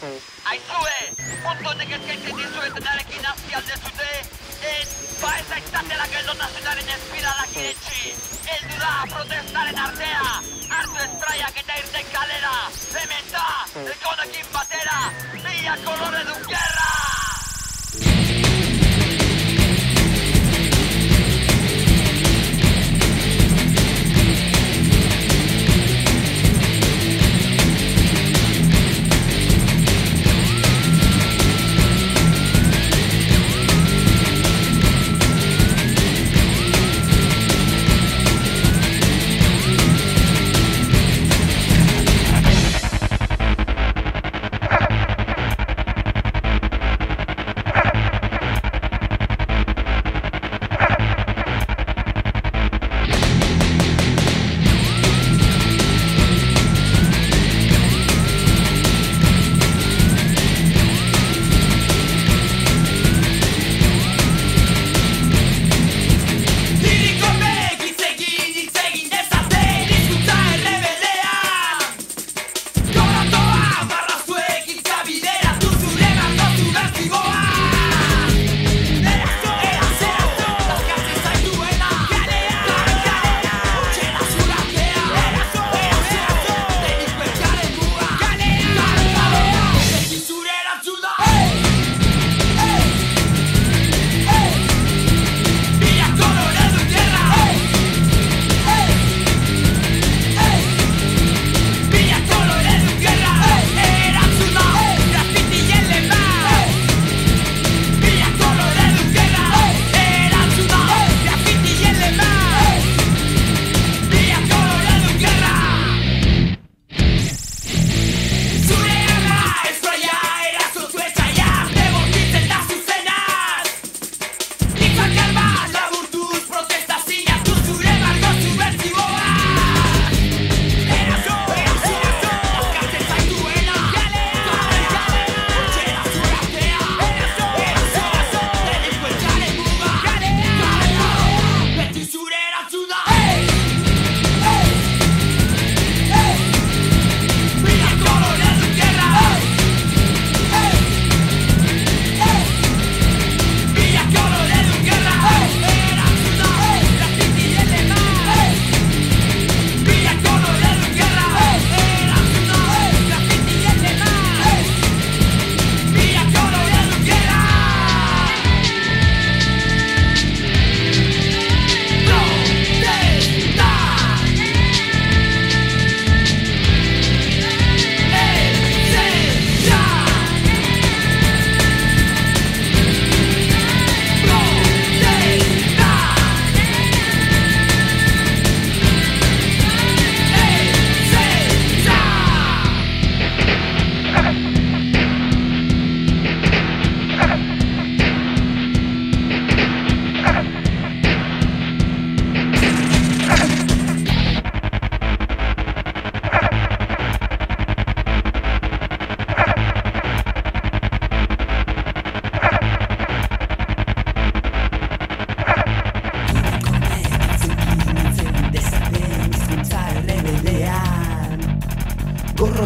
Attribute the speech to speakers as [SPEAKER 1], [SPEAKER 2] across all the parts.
[SPEAKER 1] Aizue, puntu honek eskaintzen dizuetenarekin azti alde zute, ez, ba ez aitzatela geldotasunaren espiralak iretsi. Eldu da protestaren artea, hartu espraiak eta irten kalera, zementa, elkonekin batera, bila kolore dun gerra!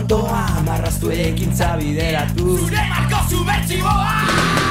[SPEAKER 2] Gorrotoa marraztu ekintza bideratu
[SPEAKER 3] Zure marko subbertsiboa